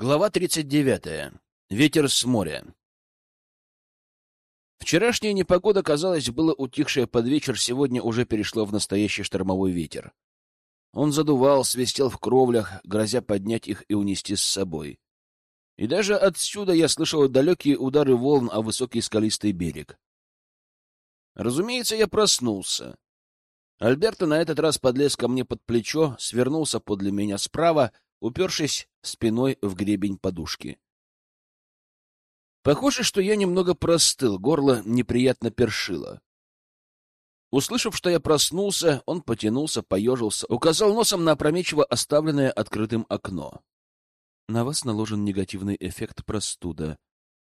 Глава 39. Ветер с моря. Вчерашняя непогода, казалось, было утихшая под вечер, сегодня уже перешло в настоящий штормовой ветер. Он задувал, свистел в кровлях, грозя поднять их и унести с собой. И даже отсюда я слышал далекие удары волн о высокий скалистый берег. Разумеется, я проснулся. Альберто на этот раз подлез ко мне под плечо, свернулся подле меня справа, упершись спиной в гребень подушки. Похоже, что я немного простыл, горло неприятно першило. Услышав, что я проснулся, он потянулся, поежился, указал носом на опрометчиво оставленное открытым окно. На вас наложен негативный эффект простуда.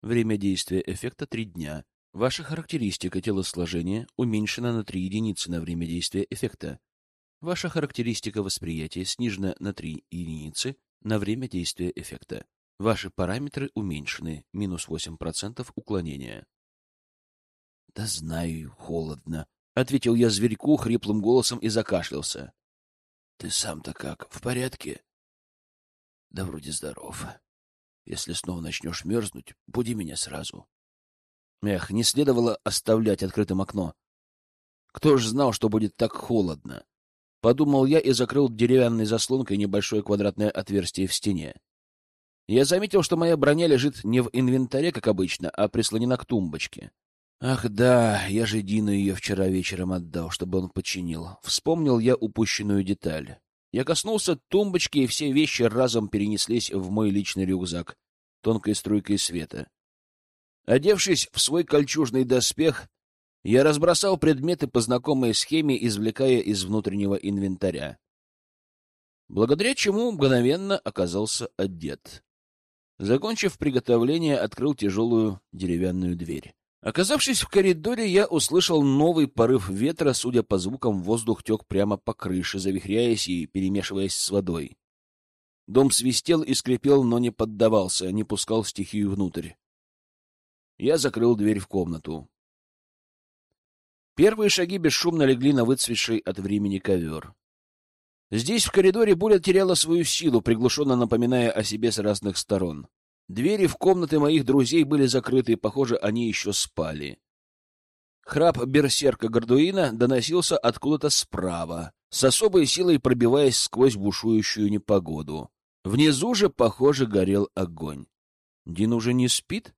Время действия эффекта — три дня. Ваша характеристика телосложения уменьшена на три единицы на время действия эффекта. Ваша характеристика восприятия снижена на 3 единицы на время действия эффекта. Ваши параметры уменьшены, минус 8% уклонения. — Да знаю, холодно, — ответил я зверьку хриплым голосом и закашлялся. — Ты сам-то как, в порядке? — Да вроде здоров. Если снова начнешь мерзнуть, буди меня сразу. Эх, не следовало оставлять открытым окно. Кто ж знал, что будет так холодно? Подумал я и закрыл деревянной заслонкой небольшое квадратное отверстие в стене. Я заметил, что моя броня лежит не в инвентаре, как обычно, а прислонена к тумбочке. Ах да, я же Дину ее вчера вечером отдал, чтобы он починил. Вспомнил я упущенную деталь. Я коснулся тумбочки, и все вещи разом перенеслись в мой личный рюкзак, тонкой струйкой света. Одевшись в свой кольчужный доспех, я разбросал предметы по знакомой схеме, извлекая из внутреннего инвентаря. Благодаря чему мгновенно оказался одет. Закончив приготовление, открыл тяжелую деревянную дверь. Оказавшись в коридоре, я услышал новый порыв ветра, судя по звукам, воздух тек прямо по крыше, завихряясь и перемешиваясь с водой. Дом свистел и скрипел, но не поддавался, не пускал стихию внутрь. Я закрыл дверь в комнату. Первые шаги бесшумно легли на выцветший от времени ковер. Здесь, в коридоре, буря теряла свою силу, приглушенно напоминая о себе с разных сторон. Двери в комнаты моих друзей были закрыты, похоже, они еще спали. Храп берсерка Гордуина доносился откуда-то справа, с особой силой пробиваясь сквозь бушующую непогоду. Внизу же, похоже, горел огонь. Дин уже не спит?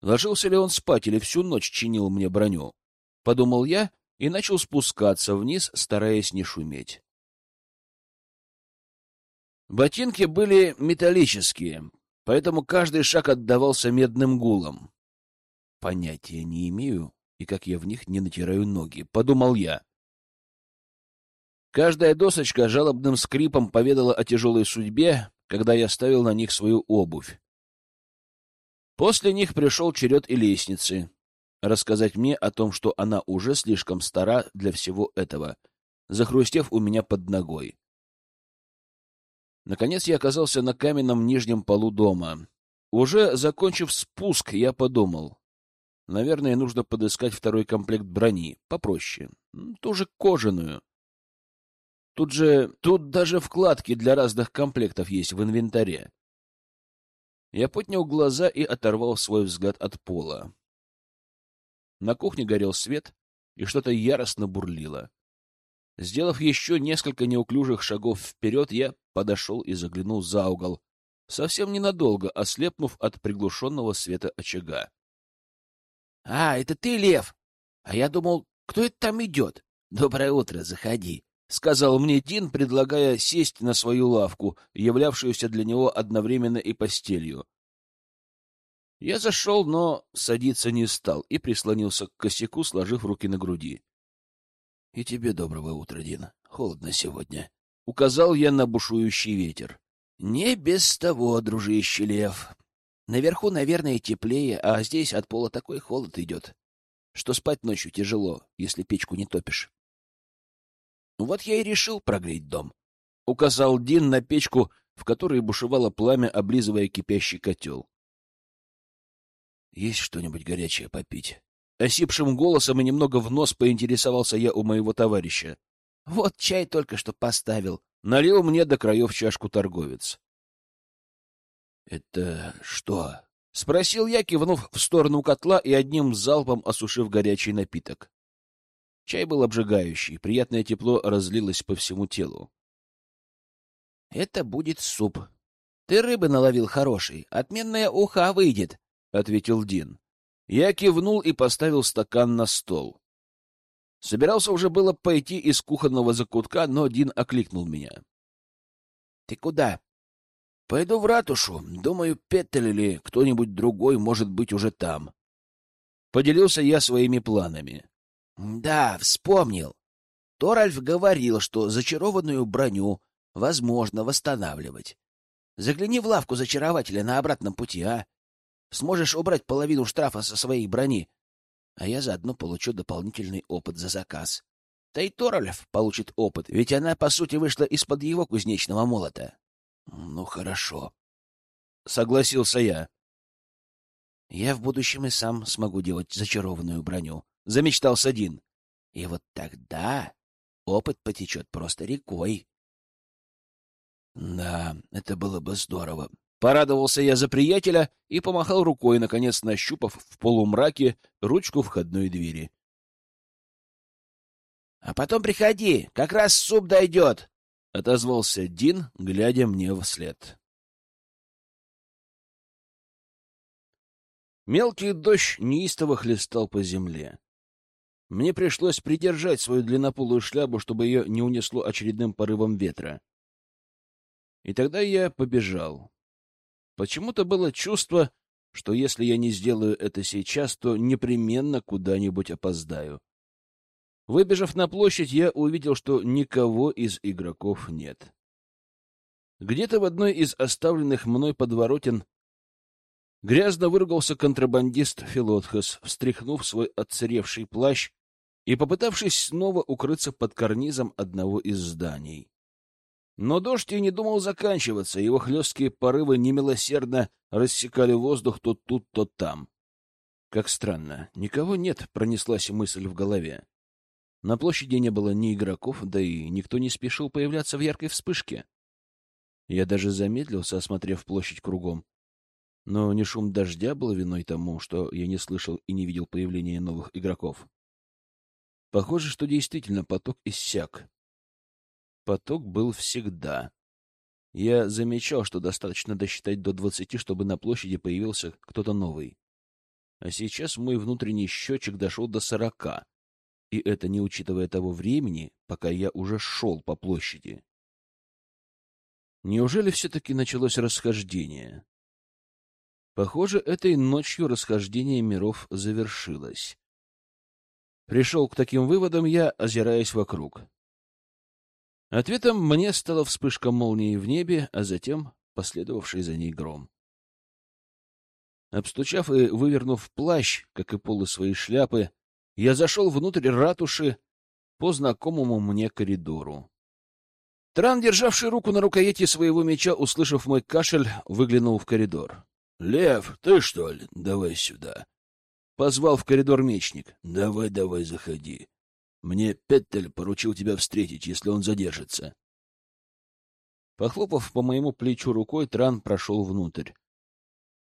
Ложился ли он спать или всю ночь чинил мне броню? — подумал я и начал спускаться вниз, стараясь не шуметь. Ботинки были металлические, поэтому каждый шаг отдавался медным гулом. Понятия не имею, и как я в них не натираю ноги, — подумал я. Каждая досочка жалобным скрипом поведала о тяжелой судьбе, когда я ставил на них свою обувь. После них пришел черед и лестницы рассказать мне о том, что она уже слишком стара для всего этого, захрустев у меня под ногой. Наконец я оказался на каменном нижнем полу дома. Уже закончив спуск, я подумал. Наверное, нужно подыскать второй комплект брони, попроще, тоже кожаную. Тут же, тут даже вкладки для разных комплектов есть в инвентаре. Я поднял глаза и оторвал свой взгляд от пола. На кухне горел свет, и что-то яростно бурлило. Сделав еще несколько неуклюжих шагов вперед, я подошел и заглянул за угол, совсем ненадолго ослепнув от приглушенного света очага. — А, это ты, Лев? А я думал, кто это там идет? Доброе утро, заходи, — сказал мне Дин, предлагая сесть на свою лавку, являвшуюся для него одновременно и постелью. Я зашел, но садиться не стал и прислонился к косяку, сложив руки на груди. — И тебе доброго утра, Дин. Холодно сегодня. Указал я на бушующий ветер. — Не без того, дружище Лев. Наверху, наверное, теплее, а здесь от пола такой холод идет, что спать ночью тяжело, если печку не топишь. Ну вот я и решил прогреть дом. Указал Дин на печку, в которой бушевало пламя, облизывая кипящий котел. Есть что-нибудь горячее попить? Осипшим голосом и немного в нос поинтересовался я у моего товарища. Вот чай только что поставил. Налил мне до краев чашку торговец. Это что? — спросил я, кивнув в сторону котла и одним залпом осушив горячий напиток. Чай был обжигающий, приятное тепло разлилось по всему телу. — Это будет суп. Ты рыбы наловил хороший, отменная уха выйдет, — ответил Дин. Я кивнул и поставил стакан на стол. Собирался уже было пойти из кухонного закутка, но Дин окликнул меня. — Ты куда? — Пойду в ратушу. Думаю, Петтель или кто-нибудь другой может быть уже там. Поделился я своими планами. — Да, вспомнил. Торальф говорил, что зачарованную броню возможно восстанавливать. Загляни в лавку зачарователя на обратном пути, а? Сможешь убрать половину штрафа со своей брони, а я заодно получу дополнительный опыт за заказ. Да и Торолев получит опыт, ведь она, по сути, вышла из-под его кузнечного молота. — Ну, хорошо. — согласился я. — Я в будущем и сам смогу делать зачарованную броню, — замечтал Садин. — И вот тогда опыт потечет просто рекой. — Да, это было бы здорово, Порадовался я за приятеля и помахал рукой, наконец нащупав в полумраке ручку входной двери. — А потом приходи, как раз суп дойдет, — отозвался Дин, глядя мне вслед. Мелкий дождь неистово хлестал по земле. Мне пришлось придержать свою длиннополую шляпу, чтобы ее не унесло очередным порывом ветра. И тогда я побежал. Почему-то было чувство, что если я не сделаю это сейчас, то непременно куда-нибудь опоздаю. Выбежав на площадь, я увидел, что никого из игроков нет. Где-то в одной из оставленных мной подворотен грязно выругался контрабандист Филотхас, встряхнув свой отсыревший плащ и попытавшись снова укрыться под карнизом одного из зданий. Но дождь и не думал заканчиваться, его хлесткие порывы немилосердно рассекали воздух то тут, то там. Как странно, никого нет, пронеслась мысль в голове. На площади не было ни игроков, да и никто не спешил появляться в яркой вспышке. Я даже замедлился, осмотрев площадь кругом. Но не шум дождя был виной тому, что я не слышал и не видел появления новых игроков. Похоже, что действительно поток иссяк поток был всегда. Я замечал, что достаточно досчитать до двадцати, чтобы на площади появился кто-то новый. А сейчас мой внутренний счетчик дошел до сорока, и это не учитывая того времени, пока я уже шел по площади. Неужели все-таки началось расхождение? Похоже, этой ночью расхождение миров завершилось. Пришел к таким выводам я, озираясь вокруг. Ответом мне стала вспышка молнии в небе, а затем последовавший за ней гром. Обстучав и вывернув плащ, как и полы своей шляпы, я зашел внутрь ратуши по знакомому мне коридору. Тран, державший руку на рукояти своего меча, услышав мой кашель, выглянул в коридор. — Лев, ты что ли? Давай сюда. Позвал в коридор мечник. — Давай, давай, заходи. Мне Петтель поручил тебя встретить, если он задержится. Похлопав по моему плечу рукой, Тран прошел внутрь.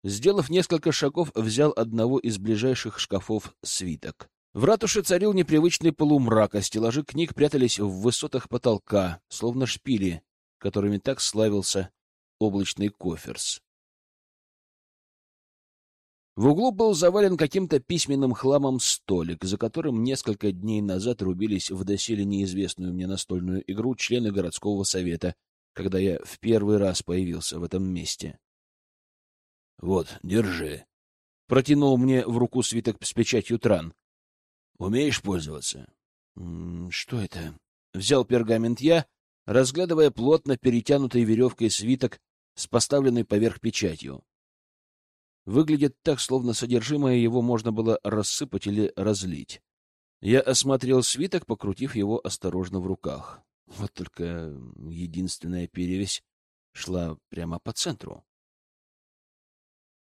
Сделав несколько шагов, взял одного из ближайших шкафов свиток. В ратуше царил непривычный полумрак, а стеллажи книг прятались в высотах потолка, словно шпили, которыми так славился облачный коферс. В углу был завален каким-то письменным хламом столик, за которым несколько дней назад рубились в доселе неизвестную мне настольную игру члены городского совета, когда я в первый раз появился в этом месте. — Вот, держи. Протянул мне в руку свиток с печатью Тран. — Умеешь пользоваться? — Что это? Взял пергамент я, разглядывая плотно перетянутой веревкой свиток с поставленной поверх печатью. Выглядит так, словно содержимое его можно было рассыпать или разлить. Я осмотрел свиток, покрутив его осторожно в руках. Вот только единственная перевесь шла прямо по центру.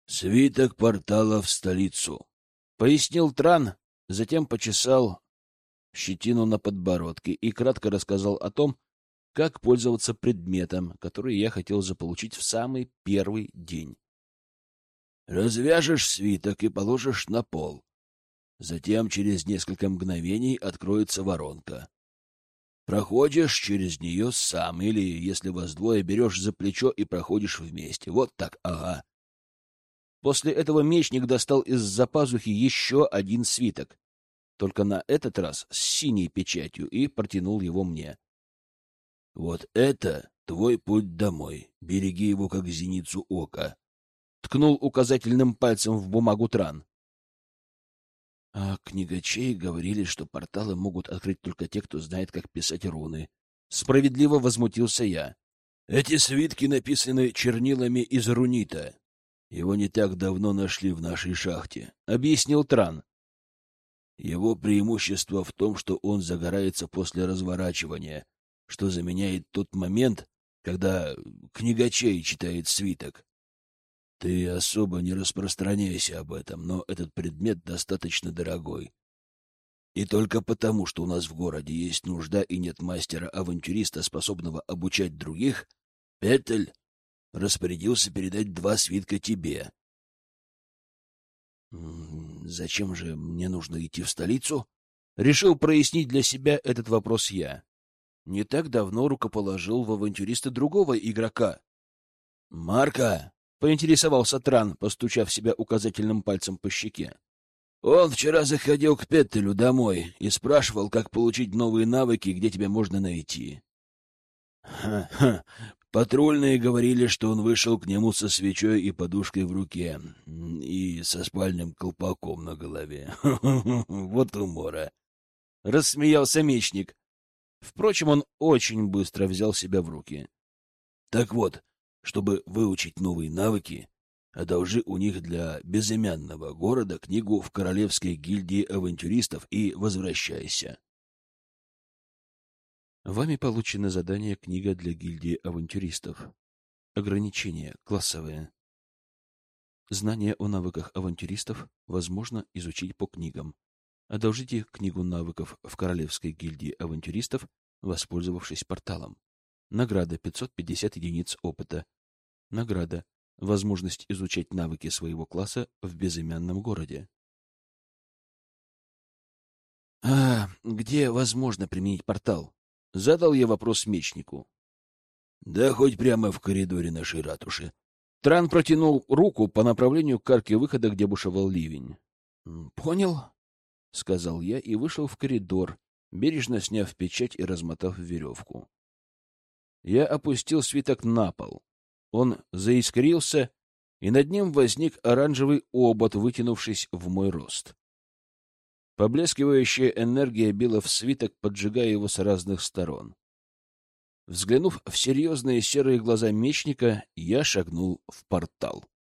«Свиток портала в столицу», — пояснил Тран, затем почесал щетину на подбородке и кратко рассказал о том, как пользоваться предметом, который я хотел заполучить в самый первый день Развяжешь свиток и положишь на пол. Затем через несколько мгновений откроется воронка. Проходишь через нее сам, или, если вас двое, берешь за плечо и проходишь вместе. Вот так, ага. После этого мечник достал из-за пазухи еще один свиток, только на этот раз с синей печатью, и протянул его мне. — Вот это твой путь домой. Береги его, как зеницу ока. Ткнул указательным пальцем в бумагу Тран. А книгачей говорили, что порталы могут открыть только те, кто знает, как писать руны. Справедливо возмутился я. Эти свитки написаны чернилами из рунита. Его не так давно нашли в нашей шахте, — объяснил Тран. Его преимущество в том, что он загорается после разворачивания, что заменяет тот момент, когда книгачей читает свиток. Ты особо не распространяйся об этом, но этот предмет достаточно дорогой. И только потому, что у нас в городе есть нужда и нет мастера-авантюриста, способного обучать других, Петель распорядился передать два свитка тебе. Зачем же мне нужно идти в столицу? Решил прояснить для себя этот вопрос я. Не так давно рукоположил в авантюриста другого игрока. Марка, поинтересовался Тран, постучав себя указательным пальцем по щеке. Он вчера заходил к Петтелю домой и спрашивал, как получить новые навыки, где тебя можно найти. Ха-ха, Патрульные говорили, что он вышел к нему со свечой и подушкой в руке и со спальным колпаком на голове. Вот умора. Рассмеялся мечник. Впрочем, он очень быстро взял себя в руки. Так вот, чтобы выучить новые навыки, одолжи у них для безымянного города книгу в Королевской гильдии авантюристов и возвращайся. Вами получено задание «Книга для гильдии авантюристов». Ограничения классовые. Знания о навыках авантюристов возможно изучить по книгам. Одолжите книгу навыков в Королевской гильдии авантюристов, воспользовавшись порталом. Награда 550 единиц опыта. Награда возможность изучать навыки своего класса в безымянном городе. А где возможно применить портал? Задал я вопрос мечнику. Да хоть прямо в коридоре нашей ратуши. Тран протянул руку по направлению к арке выхода, где бушевал ливень. Понял, сказал я и вышел в коридор, бережно сняв печать и размотав веревку. Я опустил свиток на пол. Он заискрился, и над ним возник оранжевый обод, вытянувшись в мой рост. Поблескивающая энергия била в свиток, поджигая его с разных сторон. Взглянув в серьезные серые глаза мечника, я шагнул в портал.